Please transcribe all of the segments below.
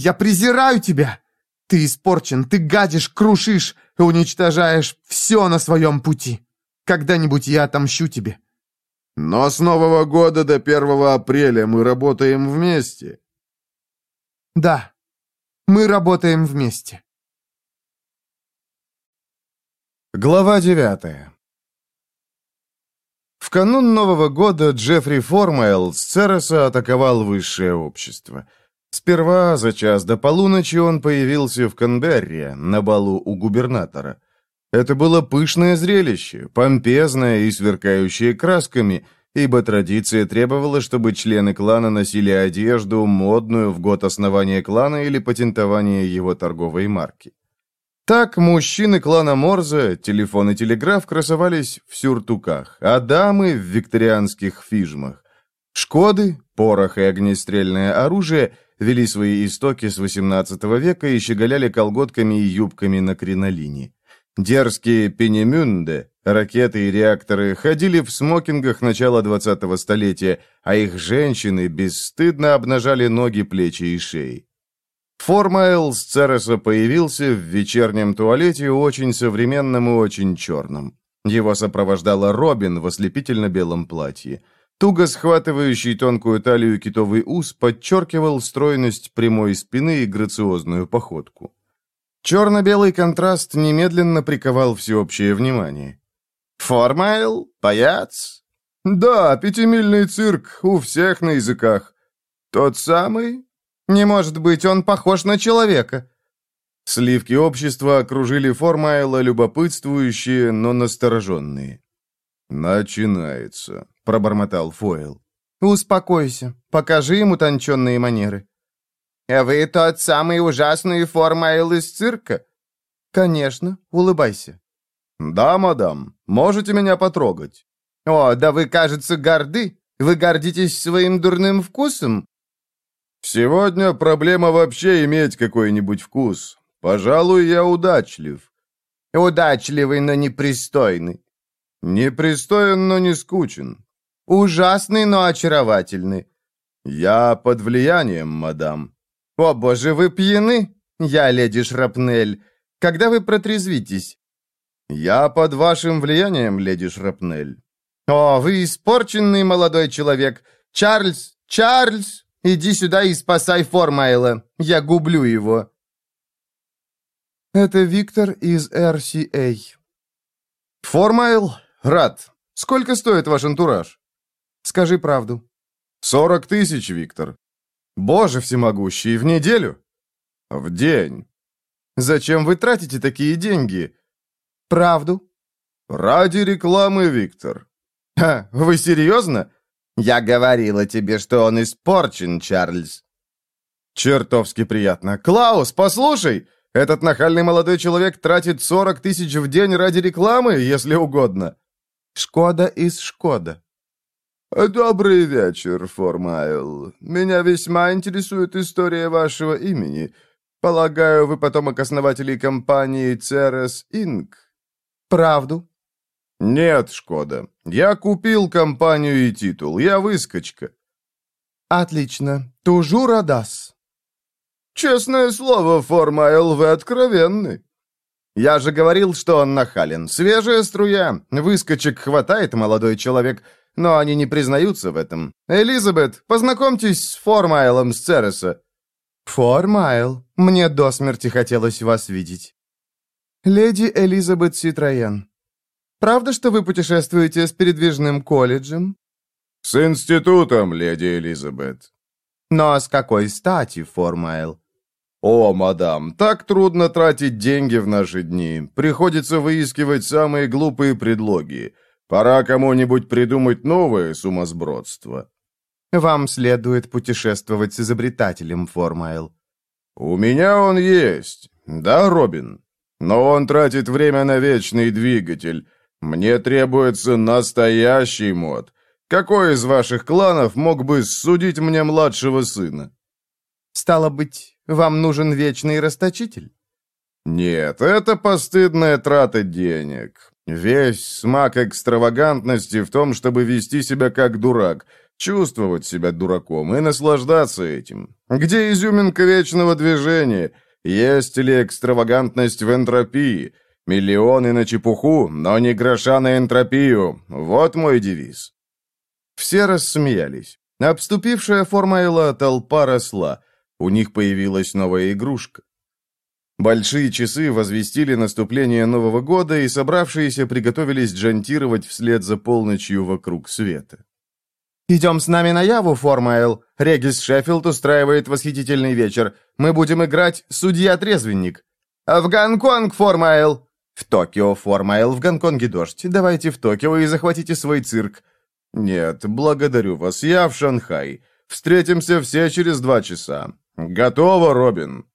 Я презираю тебя! Ты испорчен, ты гадишь, крушишь, уничтожаешь все на своем пути. Когда-нибудь я отомщу тебе». «Но с Нового года до 1 апреля мы работаем вместе». «Да, мы работаем вместе». Глава девятая В канун Нового года Джеффри Формайл с Цереса атаковал высшее общество – Сперва, за час до полуночи, он появился в Канберре, на балу у губернатора. Это было пышное зрелище, помпезное и сверкающее красками, ибо традиция требовала, чтобы члены клана носили одежду, модную в год основания клана или патентования его торговой марки. Так мужчины клана Морзе, телефон и телеграф красовались в сюртуках, а дамы в викторианских фижмах. Шкоды, порох и огнестрельное оружие – вели свои истоки с XVIII века и щеголяли колготками и юбками на кринолине. Дерзкие пенемюнде, ракеты и реакторы, ходили в смокингах начала 20-го столетия, а их женщины бесстыдно обнажали ноги, плечи и шеи. Формайл с Цереса появился в вечернем туалете очень современном и очень черном. Его сопровождала Робин в ослепительно-белом платье. Туго схватывающий тонкую талию китовый ус подчеркивал стройность прямой спины и грациозную походку. Черно-белый контраст немедленно приковал всеобщее внимание. «Формайл? Паяц?» «Да, пятимильный цирк, у всех на языках. Тот самый? Не может быть, он похож на человека». Сливки общества окружили Формайла любопытствующие, но настороженные. «Начинается», — пробормотал Фойл. «Успокойся. Покажи ему тонченные манеры». «А вы тот самый ужасный формайл из цирка?» «Конечно. Улыбайся». «Да, мадам. Можете меня потрогать». «О, да вы, кажется, горды. Вы гордитесь своим дурным вкусом?» «Сегодня проблема вообще иметь какой-нибудь вкус. Пожалуй, я удачлив». «Удачливый, но непристойный. Непристоен, но не скучен. Ужасный, но очаровательный. Я под влиянием, мадам. О, боже, вы пьяны? Я леди Шрапнель. Когда вы протрезвитесь? Я под вашим влиянием, леди Шрапнель. О, вы испорченный молодой человек. Чарльз, Чарльз, иди сюда и спасай Формайла. Я гублю его. Это Виктор из RCA. Формайл, «Рад. Сколько стоит ваш антураж?» «Скажи правду». «Сорок тысяч, Виктор». «Боже всемогущий, в неделю?» «В день». «Зачем вы тратите такие деньги?» «Правду». «Ради рекламы, Виктор». «Ха, вы серьезно?» «Я говорила тебе, что он испорчен, Чарльз». «Чертовски приятно. Клаус, послушай!» Этот нахальный молодой человек тратит 40 тысяч в день ради рекламы, если угодно. Шкода из Шкода. «Добрый вечер, Формайл. Меня весьма интересует история вашего имени. Полагаю, вы потомок основателей компании Церес Инк?» «Правду?» «Нет, Шкода. Я купил компанию и титул. Я выскочка». «Отлично. Тужура дас». «Честное слово, Формайл, вы откровенны». «Я же говорил, что он нахален. Свежая струя. Выскочек хватает, молодой человек, но они не признаются в этом. Элизабет, познакомьтесь с Формайлом с Цереса». «Формайл, мне до смерти хотелось вас видеть». «Леди Элизабет Ситроен, правда, что вы путешествуете с передвижным колледжем?» «С институтом, леди Элизабет». «Но с какой стати, Формайл?» «О, мадам, так трудно тратить деньги в наши дни. Приходится выискивать самые глупые предлоги. Пора кому-нибудь придумать новое сумасбродство». «Вам следует путешествовать с изобретателем, Формайл». «У меня он есть. Да, Робин? Но он тратит время на вечный двигатель. Мне требуется настоящий мод. Какой из ваших кланов мог бы судить мне младшего сына?» «Стало быть, вам нужен вечный расточитель?» «Нет, это постыдная трата денег. Весь смак экстравагантности в том, чтобы вести себя как дурак. Чувствовать себя дураком и наслаждаться этим. Где изюминка вечного движения? Есть ли экстравагантность в энтропии? Миллионы на чепуху, но не гроша на энтропию. Вот мой девиз. Все рассмеялись. Обступившая Формайла толпа росла. У них появилась новая игрушка. Большие часы возвестили наступление Нового года, и собравшиеся приготовились джантировать вслед за полночью вокруг света. «Идем с нами на Яву, Формайл. Регис Шеффилд устраивает восхитительный вечер. Мы будем играть «Судья-трезвенник». «В Гонконг, Формайл!» «В Токио, Формайл, в Гонконге дождь. Давайте в Токио и захватите свой цирк». «Нет, благодарю вас, я в Шанхай. Встретимся все через два часа. Готово, Робин?»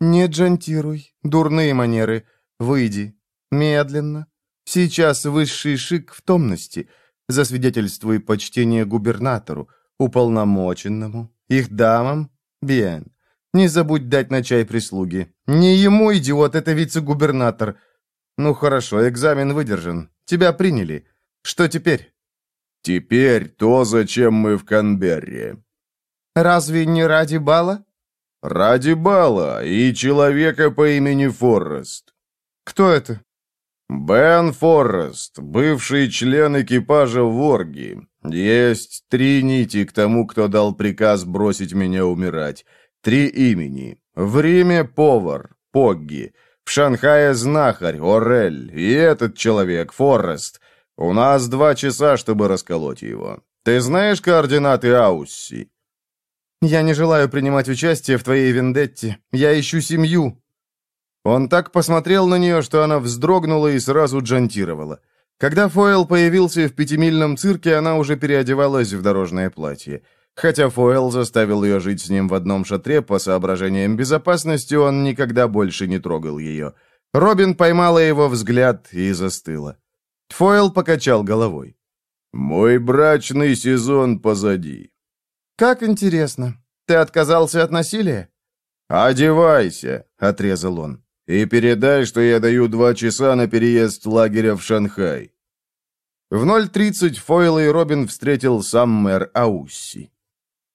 «Не джантируй. Дурные манеры. Выйди. Медленно. Сейчас высший шик в томности» засвидетельствуй почтение губернатору, уполномоченному, их дамам, Биен. Не забудь дать на чай прислуги. Не ему, идиот, это вице-губернатор. Ну хорошо, экзамен выдержан. Тебя приняли. Что теперь? Теперь то, зачем мы в Канберре. Разве не ради бала? Ради бала и человека по имени Форрест. Кто это? «Бен Форрест, бывший член экипажа Ворги. Есть три нити к тому, кто дал приказ бросить меня умирать. Три имени. В Риме повар, Погги. В Шанхае знахарь, Орель. И этот человек, Форрест. У нас два часа, чтобы расколоть его. Ты знаешь координаты Аусси?» «Я не желаю принимать участие в твоей вендетте. Я ищу семью», он так посмотрел на нее, что она вздрогнула и сразу джантировала. Когда Фойл появился в пятимильном цирке, она уже переодевалась в дорожное платье. Хотя Фойл заставил ее жить с ним в одном шатре по соображениям безопасности, он никогда больше не трогал ее. Робин поймала его взгляд и застыла. Фойл покачал головой. «Мой брачный сезон позади». «Как интересно. Ты отказался от насилия?» «Одевайся», — отрезал он. И передай, что я даю два часа на переезд лагеря в Шанхай». В 0.30 Фойл и Робин встретил сам мэр Аусси.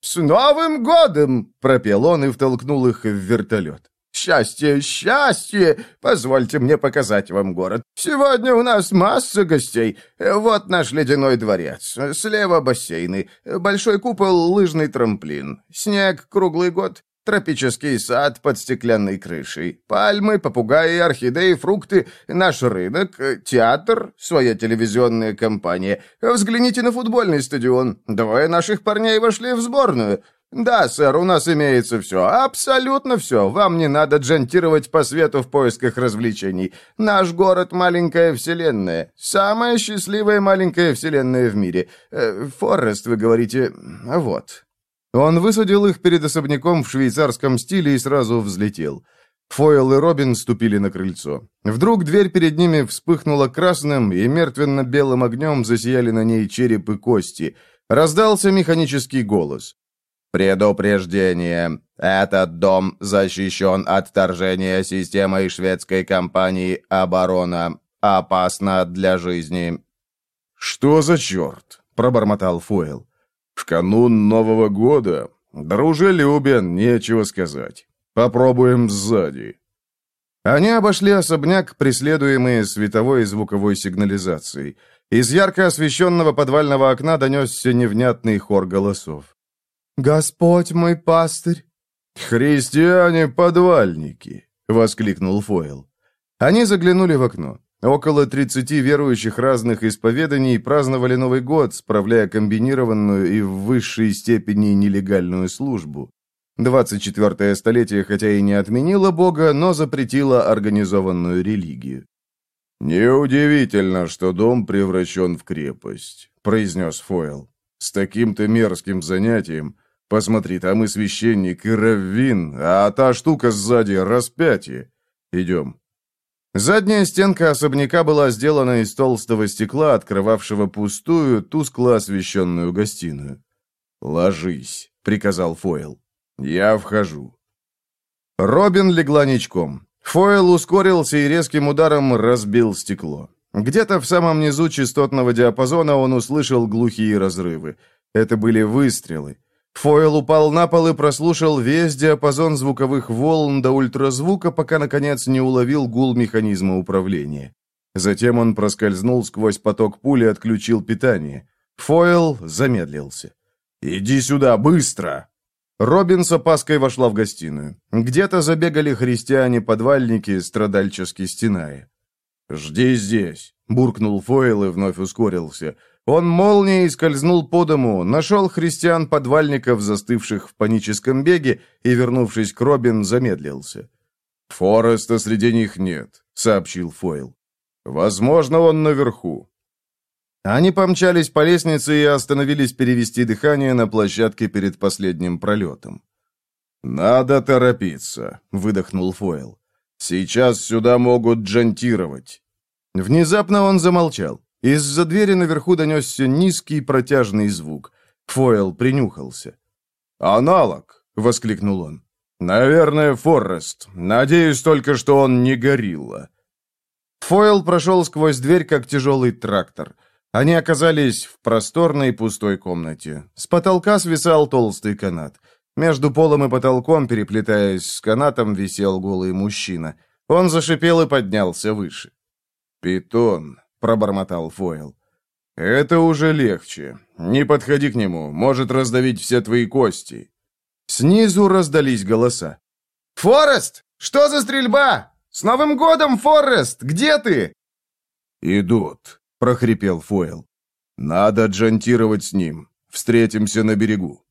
«С Новым годом!» — пропел он и втолкнул их в вертолет. «Счастье, счастье! Позвольте мне показать вам город. Сегодня у нас масса гостей. Вот наш ледяной дворец. Слева бассейны. Большой купол, лыжный трамплин. Снег круглый год. Тропический сад под стеклянной крышей, пальмы, попугаи, орхидеи, фрукты, наш рынок, театр, своя телевизионная компания. Взгляните на футбольный стадион. Двое наших парней вошли в сборную. Да, сэр, у нас имеется все, абсолютно все. Вам не надо джентировать по свету в поисках развлечений. Наш город — маленькая вселенная. Самая счастливая маленькая вселенная в мире. Э, Форест, вы говорите, вот. Он высадил их перед особняком в швейцарском стиле и сразу взлетел. Фойл и Робин ступили на крыльцо. Вдруг дверь перед ними вспыхнула красным, и мертвенно-белым огнем засияли на ней череп и кости. Раздался механический голос. «Предупреждение. Этот дом защищен от вторжения системой шведской компании «Оборона». Опасно для жизни». «Что за черт?» — пробормотал Фойл. В канун Нового года? Дружелюбен, нечего сказать. Попробуем сзади. Они обошли особняк, преследуемые световой и звуковой сигнализацией. Из ярко освещенного подвального окна донесся невнятный хор голосов. «Господь мой пастырь!» «Христиане-подвальники!» — воскликнул Фойл. Они заглянули в окно. Около 30 верующих разных исповеданий праздновали Новый год, справляя комбинированную и в высшей степени нелегальную службу. 24-е столетие хотя и не отменило Бога, но запретило организованную религию. «Неудивительно, что дом превращен в крепость», — произнес Фойл. «С таким-то мерзким занятием. Посмотри, там и священник, и раввин, а та штука сзади — распятие. Идем». Задняя стенка особняка была сделана из толстого стекла, открывавшего пустую, тускло освещенную гостиную. «Ложись», — приказал Фойл. «Я вхожу». Робин легла ничком. Фойл ускорился и резким ударом разбил стекло. Где-то в самом низу частотного диапазона он услышал глухие разрывы. Это были выстрелы. Фойл упал на пол и прослушал весь диапазон звуковых волн до ультразвука, пока, наконец, не уловил гул механизма управления. Затем он проскользнул сквозь поток пули и отключил питание. Фойл замедлился. «Иди сюда, быстро!» Робин с опаской вошла в гостиную. Где-то забегали христиане-подвальники, страдальчески стеная. «Жди здесь», — буркнул Фойл и вновь ускорился. Он молнией скользнул по дому, нашел христиан-подвальников, застывших в паническом беге, и, вернувшись к Робин, замедлился. «Фореста среди них нет», — сообщил Фойл. «Возможно, он наверху». Они помчались по лестнице и остановились перевести дыхание на площадке перед последним пролетом. «Надо торопиться», — выдохнул Фойл. «Сейчас сюда могут джантировать». Внезапно он замолчал. Из-за двери наверху донесся низкий протяжный звук. Фойл принюхался. «Аналог!» — воскликнул он. «Наверное, Форрест. Надеюсь только, что он не горилла». Фойл прошел сквозь дверь, как тяжелый трактор. Они оказались в просторной пустой комнате. С потолка свисал толстый канат. Между полом и потолком, переплетаясь с канатом, висел голый мужчина. Он зашипел и поднялся выше. «Питон», пробормотал Фойл. «Это уже легче. Не подходи к нему, может раздавить все твои кости». Снизу раздались голоса. «Форест! Что за стрельба? С Новым годом, Форест! Где ты?» «Идут», — прохрипел Фойл. «Надо джантировать с ним. Встретимся на берегу».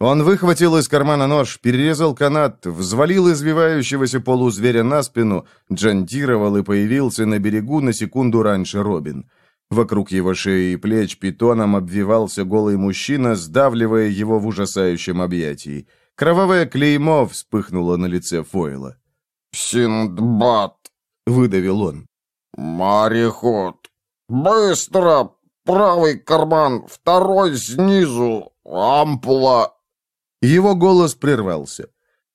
Он выхватил из кармана нож, перерезал канат, взвалил извивающегося полузверя на спину, джантировал и появился на берегу на секунду раньше Робин. Вокруг его шеи и плеч питоном обвивался голый мужчина, сдавливая его в ужасающем объятии. Кровавое клеймо вспыхнуло на лице Фойла. «Синдбад!» — выдавил он. «Мореход! Быстро! Правый карман, второй снизу! Ампула!» Его голос прервался.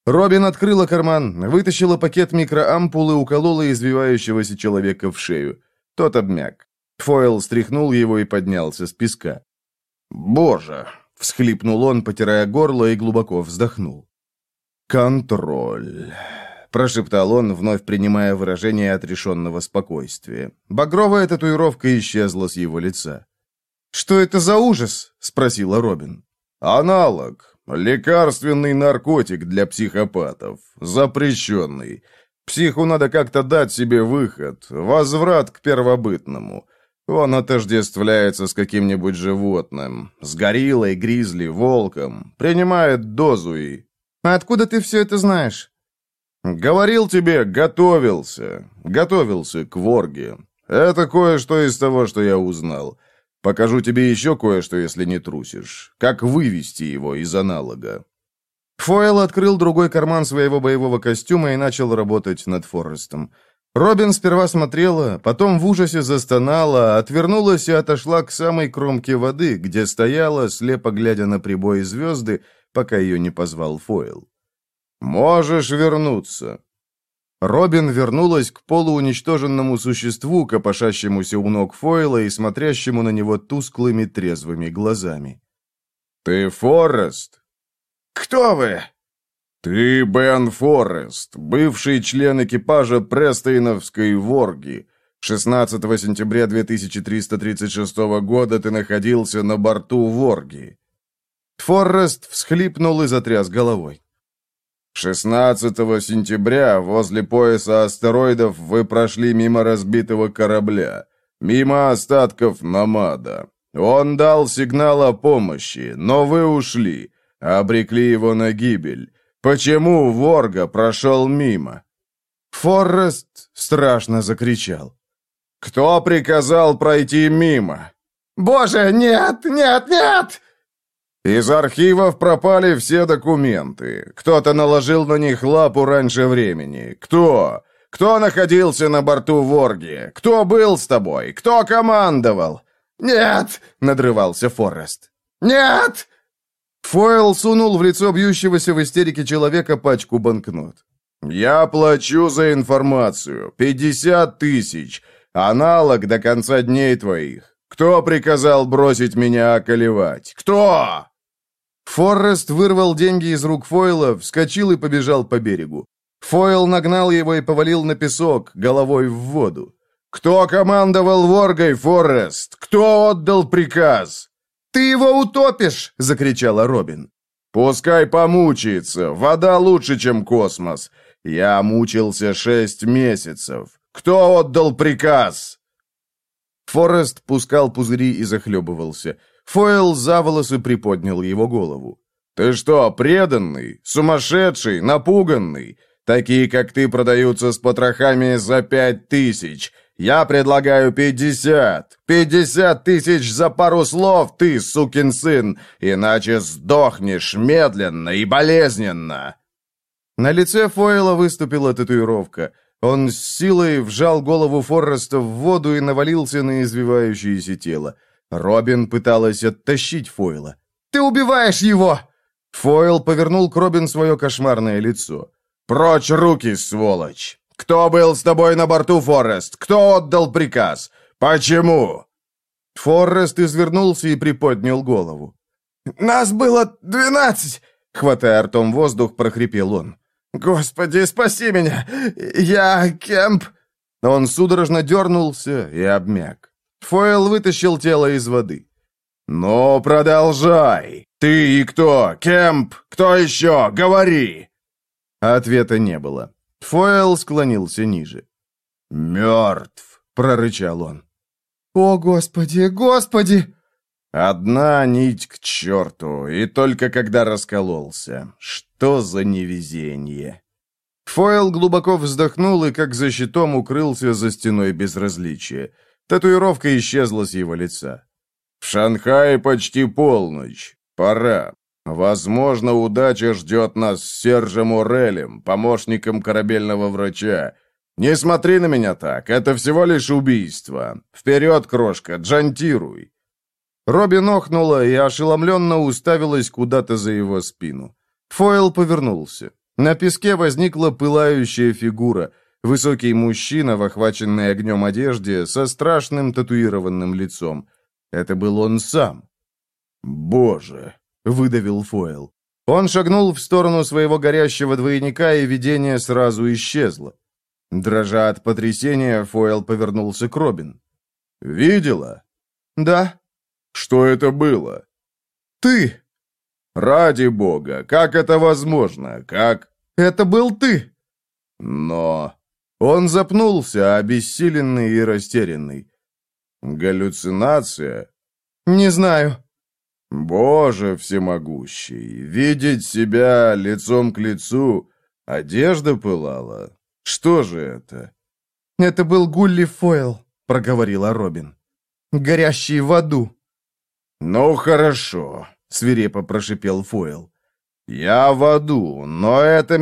Робин открыла карман, вытащила пакет микроампулы уколола извивающегося человека в шею. Тот обмяк. Фойл стряхнул его и поднялся с песка. «Боже!» — всхлипнул он, потирая горло, и глубоко вздохнул. «Контроль!» — прошептал он, вновь принимая выражение отрешенного спокойствия. Багровая татуировка исчезла с его лица. «Что это за ужас?» — спросила Робин. «Аналог. Лекарственный наркотик для психопатов. Запрещенный. Психу надо как-то дать себе выход, возврат к первобытному. Он отождествляется с каким-нибудь животным, с гориллой, гризли, волком, принимает дозу и... «Откуда ты все это знаешь?» «Говорил тебе, готовился. Готовился к Ворге. Это кое-что из того, что я узнал. Покажу тебе еще кое-что, если не трусишь. Как вывести его из аналога». Фойл открыл другой карман своего боевого костюма и начал работать над Форестом. Робин сперва смотрела, потом в ужасе застонала, отвернулась и отошла к самой кромке воды, где стояла, слепо глядя на прибой звезды, пока ее не позвал Фойл. «Можешь вернуться», Робин вернулась к полууничтоженному существу, копошащемуся у ног Фойла и смотрящему на него тусклыми трезвыми глазами. «Ты Форест?» «Кто вы?» «Ты Бен Форест, бывший член экипажа Престейновской Ворги. 16 сентября 2336 года ты находился на борту Ворги». Форест всхлипнул и затряс головой. 16 сентября возле пояса астероидов вы прошли мимо разбитого корабля, мимо остатков Намада. Он дал сигнал о помощи, но вы ушли, обрекли его на гибель. Почему Ворга прошел мимо?» Форест страшно закричал. «Кто приказал пройти мимо?» «Боже, нет, нет, нет!» Из архивов пропали все документы. Кто-то наложил на них лапу раньше времени. Кто? Кто находился на борту Ворги? Кто был с тобой? Кто командовал? Нет, надрывался Форест. Нет! Фойл сунул в лицо бьющегося в истерике человека пачку банкнот. «Я плачу за информацию. Пятьдесят тысяч. Аналог до конца дней твоих. Кто приказал бросить меня околевать? Кто?» Форрест вырвал деньги из рук Фойла, вскочил и побежал по берегу. Фойл нагнал его и повалил на песок, головой в воду. «Кто командовал воргой, Форест? Кто отдал приказ?» «Ты его утопишь!» — закричала Робин. «Пускай помучается. Вода лучше, чем космос. Я мучился шесть месяцев. Кто отдал приказ?» Форест пускал пузыри и захлебывался. Фойл за волосы приподнял его голову. «Ты что, преданный? Сумасшедший? Напуганный? Такие, как ты, продаются с потрохами за пять тысяч. Я предлагаю пятьдесят. Пятьдесят тысяч за пару слов, ты, сукин сын, иначе сдохнешь медленно и болезненно». На лице Фойла выступила татуировка. Он с силой вжал голову Форреста в воду и навалился на извивающееся тело. Робин пыталась оттащить Фойла. «Ты убиваешь его!» Фойл повернул к Робин свое кошмарное лицо. «Прочь руки, сволочь! Кто был с тобой на борту, Форест? Кто отдал приказ? Почему?» Форест извернулся и приподнял голову. «Нас было двенадцать!» Хватая ртом воздух, прохрипел он. «Господи, спаси меня! Я Кемп!» Он судорожно дернулся и обмяк. Фойл вытащил тело из воды. «Ну, продолжай! Ты и кто? Кемп? Кто еще? Говори!» Ответа не было. Фойл склонился ниже. «Мертв!» — прорычал он. «О, Господи, Господи!» Одна нить к черту, и только когда раскололся. Что за невезение? Фойл глубоко вздохнул и, как за щитом, укрылся за стеной безразличия. Татуировка исчезла с его лица. «В Шанхае почти полночь. Пора. Возможно, удача ждет нас с Сержем Урелем, помощником корабельного врача. Не смотри на меня так, это всего лишь убийство. Вперед, крошка, джантируй!» Робин охнула и ошеломленно уставилась куда-то за его спину. Фойл повернулся. На песке возникла пылающая фигура. Высокий мужчина в охваченной огнем одежде со страшным татуированным лицом. Это был он сам. «Боже!» — выдавил Фойл. Он шагнул в сторону своего горящего двойника, и видение сразу исчезло. Дрожа от потрясения, Фойл повернулся к Робин. «Видела?» «Да». «Что это было?» «Ты!» «Ради бога! Как это возможно? Как...» «Это был ты!» «Но...» Он запнулся, обессиленный и растерянный. «Галлюцинация?» «Не знаю». «Боже всемогущий! Видеть себя лицом к лицу! Одежда пылала! Что же это?» «Это был Гулли Фойл», — проговорила Робин. «Горящий в аду». «Ну, хорошо», — свирепо прошипел Фойл. «Я в аду, но это